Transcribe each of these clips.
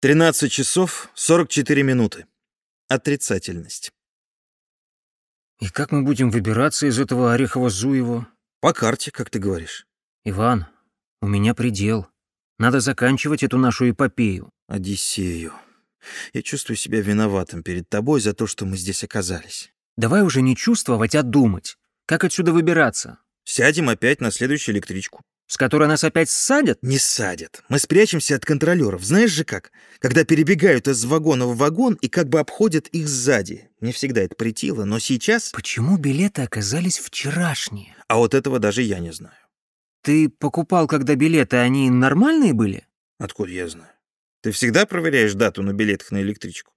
13 часов 44 минуты. Отрицательность. И как мы будем выбираться из этого Орехова-Зуева? По карте, как ты говоришь. Иван, у меня предел. Надо заканчивать эту нашу эпопею. Одиссею. Я чувствую себя виноватым перед тобой за то, что мы здесь оказались. Давай уже не чувствовать, а думать. Как отсюда выбираться? Сядем опять на следующую электричку. С которой нас опять садят? Не садят. Мы спрячемся от контролеров. Знаешь же как? Когда перебегают из вагона в вагон и как бы обходят их сзади. Мне всегда это притило, но сейчас... Почему билеты оказались вчерашние? А вот этого даже я не знаю. Ты покупал, когда билеты, они нормальные были? Откуда я знаю? Ты всегда проверяешь дату на билетах на электричку?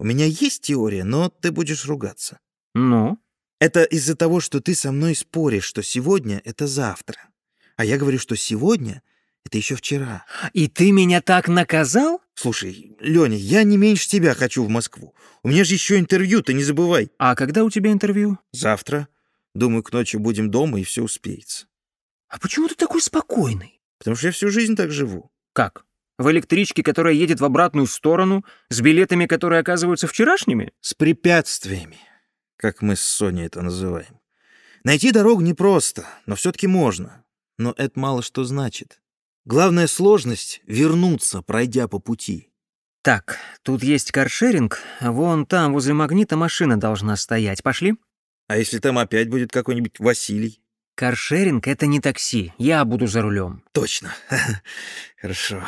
У меня есть теория, но ты будешь ругаться. Ну? Это из-за того, что ты со мной споришь, что сегодня — это завтра. А я говорю, что сегодня — это еще вчера. И ты меня так наказал? Слушай, Леня, я не меньше тебя хочу в Москву. У меня же еще интервью, ты не забывай. А когда у тебя интервью? Завтра. Думаю, к ночи будем дома, и все успеется. А почему ты такой спокойный? Потому что я всю жизнь так живу. Как? В электричке, которая едет в обратную сторону, с билетами, которые оказываются вчерашними? С препятствиями, как мы с Соней это называем. Найти дорогу непросто, но все-таки можно но это мало что значит. Главная сложность — вернуться, пройдя по пути. Так, тут есть каршеринг, вон там, возле магнита, машина должна стоять. Пошли? А если там опять будет какой-нибудь Василий? Каршеринг — это не такси, я буду за рулем. Точно. Хорошо.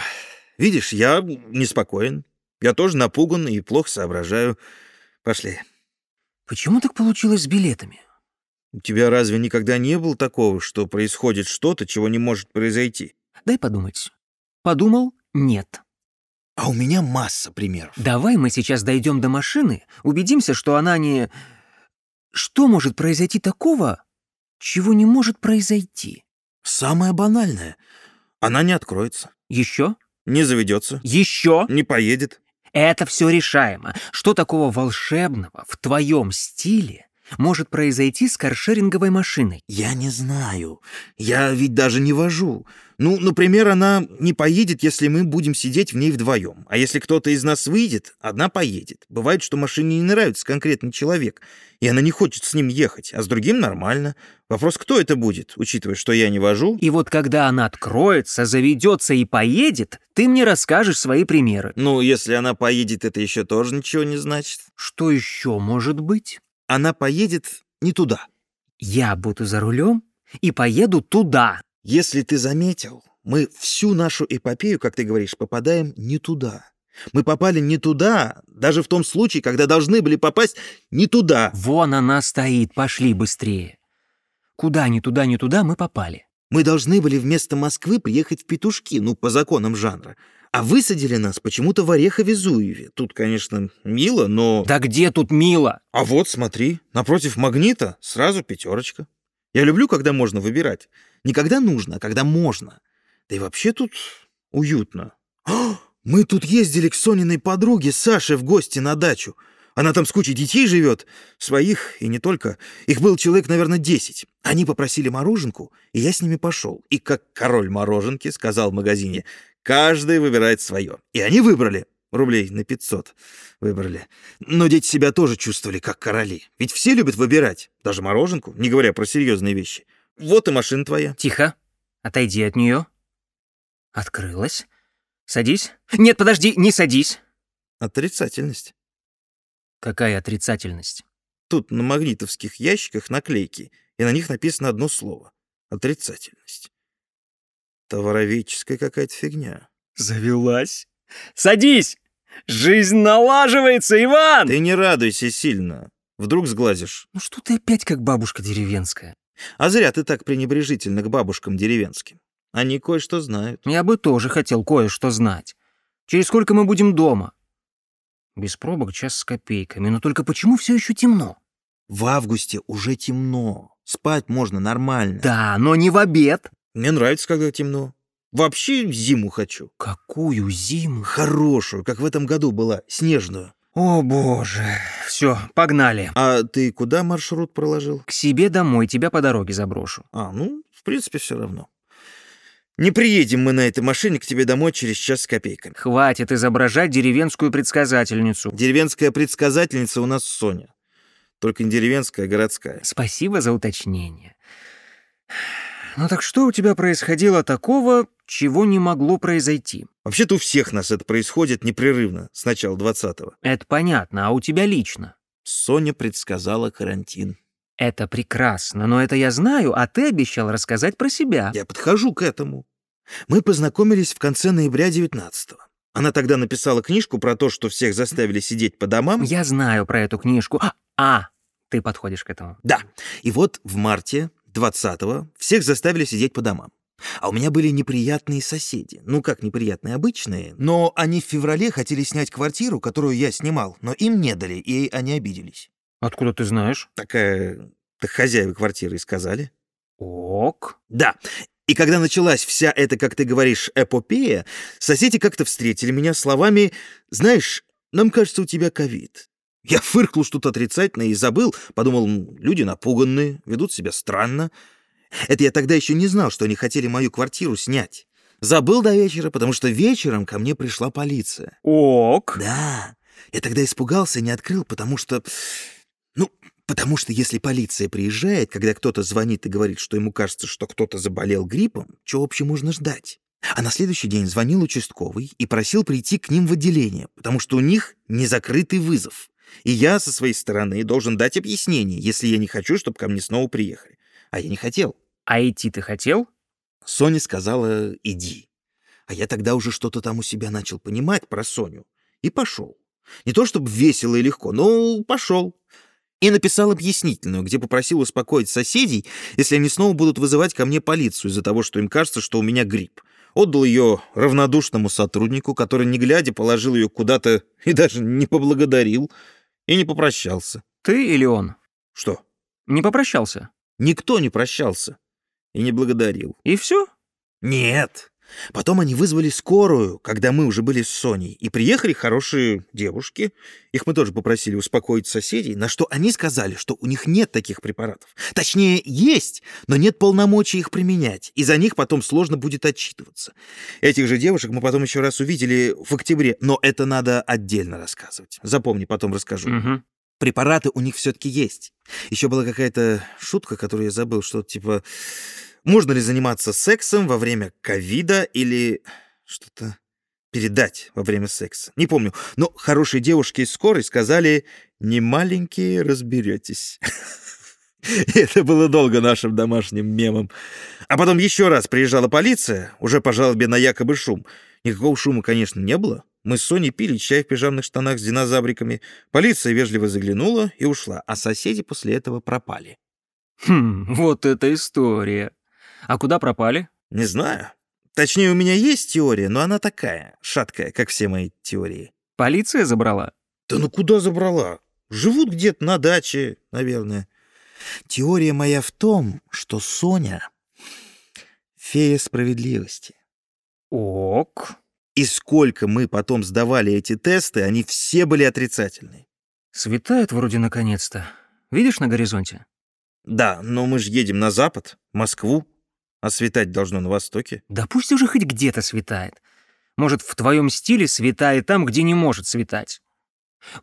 Видишь, я неспокоен. Я тоже напуган и плохо соображаю. Пошли. Почему так получилось с билетами? У тебя разве никогда не было такого, что происходит что-то, чего не может произойти? Дай подумать. Подумал — нет. А у меня масса примеров. Давай мы сейчас дойдем до машины, убедимся, что она не... Что может произойти такого, чего не может произойти? Самое банальное. Она не откроется. Еще? Не заведется. Еще? Не поедет. Это все решаемо. Что такого волшебного в твоем стиле, может произойти с каршеринговой машиной? Я не знаю. Я ведь даже не вожу. Ну, например, она не поедет, если мы будем сидеть в ней вдвоем. А если кто-то из нас выйдет, одна поедет. Бывает, что машине не нравится конкретный человек, и она не хочет с ним ехать, а с другим нормально. Вопрос, кто это будет, учитывая, что я не вожу. И вот когда она откроется, заведется и поедет, ты мне расскажешь свои примеры. Ну, если она поедет, это еще тоже ничего не значит. Что еще может быть? Она поедет не туда. Я буду за рулем и поеду туда. Если ты заметил, мы всю нашу эпопею, как ты говоришь, попадаем не туда. Мы попали не туда, даже в том случае, когда должны были попасть не туда. Вон она стоит, пошли быстрее. Куда ни туда, ни туда мы попали. Мы должны были вместо Москвы приехать в Петушки, ну, по законам жанра. А высадили нас почему-то в Орехове-Зуеве. Тут, конечно, мило, но... Да где тут мило? А вот, смотри, напротив магнита сразу пятерочка. Я люблю, когда можно выбирать. Не когда нужно, а когда можно. Да и вообще тут уютно. О, мы тут ездили к Сониной подруге Саше в гости на дачу. Она там с кучей детей живет, своих и не только. Их был человек, наверное, десять. Они попросили мороженку, и я с ними пошел. И как король мороженки сказал в магазине, Каждый выбирает свое. И они выбрали. Рублей на 500 выбрали. Но дети себя тоже чувствовали как короли. Ведь все любят выбирать. Даже мороженку, не говоря про серьезные вещи. Вот и машина твоя. Тихо. Отойди от нее. Открылась. Садись. Нет, подожди, не садись. Отрицательность. Какая отрицательность? Тут на магнитовских ящиках наклейки, и на них написано одно слово. Отрицательность. Товароведческая какая-то фигня. Завелась. Садись! Жизнь налаживается, Иван! Ты не радуйся сильно. Вдруг сглазишь. Ну что ты опять как бабушка деревенская? А зря ты так пренебрежительно к бабушкам деревенским. Они кое-что знают. Я бы тоже хотел кое-что знать. Через сколько мы будем дома? Без пробок час с копейками. Но только почему все еще темно? В августе уже темно. Спать можно нормально. Да, но не в обед. Мне нравится, когда темно. Вообще зиму хочу. Какую зиму? Хорошую, как в этом году была, снежную. О, боже. Все, погнали. А ты куда маршрут проложил? К себе домой, тебя по дороге заброшу. А, ну, в принципе, все равно. Не приедем мы на этой машине к тебе домой через час с копейками. Хватит изображать деревенскую предсказательницу. Деревенская предсказательница у нас Соня. Только не деревенская, а городская. Спасибо за уточнение. Ну так что у тебя происходило такого, чего не могло произойти? Вообще-то у всех нас это происходит непрерывно с начала 20-го. Это понятно, а у тебя лично? Соня предсказала карантин. Это прекрасно, но это я знаю, а ты обещал рассказать про себя. Я подхожу к этому. Мы познакомились в конце ноября 19-го. Она тогда написала книжку про то, что всех заставили сидеть по домам. Я знаю про эту книжку. А, а ты подходишь к этому. Да. И вот в марте 20-го всех заставили сидеть по домам. А у меня были неприятные соседи. Ну как неприятные, обычные. Но они в феврале хотели снять квартиру, которую я снимал, но им не дали, и они обиделись. Откуда ты знаешь? Такая... Так хозяева квартиры сказали. Ок. Да. И когда началась вся эта, как ты говоришь, эпопея, соседи как-то встретили меня словами «Знаешь, нам кажется, у тебя ковид». Я фыркнул что-то отрицательное и забыл, подумал, люди напуганные, ведут себя странно. Это я тогда еще не знал, что они хотели мою квартиру снять. Забыл до вечера, потому что вечером ко мне пришла полиция. Ок. Да, я тогда испугался и не открыл, потому что... Ну, потому что если полиция приезжает, когда кто-то звонит и говорит, что ему кажется, что кто-то заболел гриппом, что вообще можно ждать? А на следующий день звонил участковый и просил прийти к ним в отделение, потому что у них незакрытый вызов. И я со своей стороны должен дать объяснение, если я не хочу, чтобы ко мне снова приехали. А я не хотел. А идти ты хотел? Соня сказала «иди». А я тогда уже что-то там у себя начал понимать про Соню. И пошел. Не то чтобы весело и легко, но пошел. И написал объяснительную, где попросил успокоить соседей, если они снова будут вызывать ко мне полицию из-за того, что им кажется, что у меня грипп. Отдал ее равнодушному сотруднику, который, не глядя, положил ее куда-то и даже не поблагодарил, и не попрощался. Ты или он? Что? Не попрощался? Никто не прощался и не благодарил. И все? Нет. Потом они вызвали скорую, когда мы уже были с Соней, и приехали хорошие девушки. Их мы тоже попросили успокоить соседей, на что они сказали, что у них нет таких препаратов. Точнее, есть, но нет полномочий их применять, и за них потом сложно будет отчитываться. Этих же девушек мы потом еще раз увидели в октябре, но это надо отдельно рассказывать. Запомни, потом расскажу. Угу. Препараты у них все-таки есть. Еще была какая-то шутка, которую я забыл, что типа можно ли заниматься сексом во время ковида или что-то передать во время секса. Не помню, но хорошие девушки из скорой сказали «не маленькие разберетесь». Это было долго нашим домашним мемом. А потом еще раз приезжала полиция, уже по жалобе на якобы шум. Никакого шума, конечно, не было. Мы с Соней пили чай в пижамных штанах с динозавриками. Полиция вежливо заглянула и ушла, а соседи после этого пропали. Хм, вот это история. А куда пропали? Не знаю. Точнее, у меня есть теория, но она такая, шаткая, как все мои теории. Полиция забрала? Да ну куда забрала? Живут где-то на даче, наверное. Теория моя в том, что Соня — фея справедливости. Ок. И сколько мы потом сдавали эти тесты, они все были отрицательные. Светает вроде наконец-то. Видишь на горизонте? Да, но мы же едем на запад, Москву. А светать должно на востоке. Да пусть уже хоть где-то светает. Может, в твоем стиле светает там, где не может светать.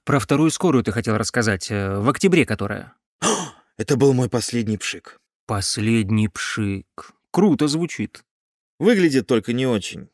Про вторую скорую ты хотел рассказать, э, в октябре которая. Это был мой последний пшик. Последний пшик. Круто звучит. Выглядит только не очень.